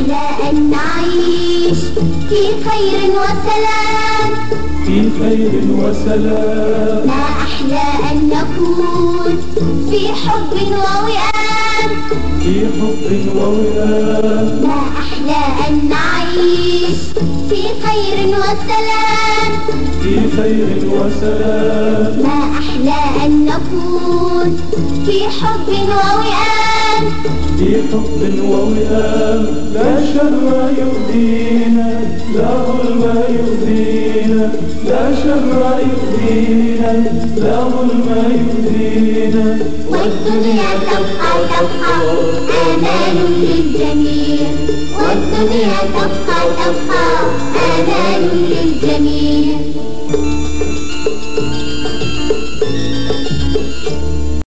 أحلى أن نعيش في خير وسلام في خير وسلام ما أحلى أن نكون في حب ووئام في حب ووئام ما أحلى أن نعيش في خير وسلام في خير وسلام ما أحلى أن نكون في حب ووئام. في حب ووئام لا شر يؤذينا لا ظلم يؤذينا لا شر يؤذينا لا ظلم يؤذينا والدنيا تبقى تبقى آمان للجميع. والدنيا تبقى تبقى للجميع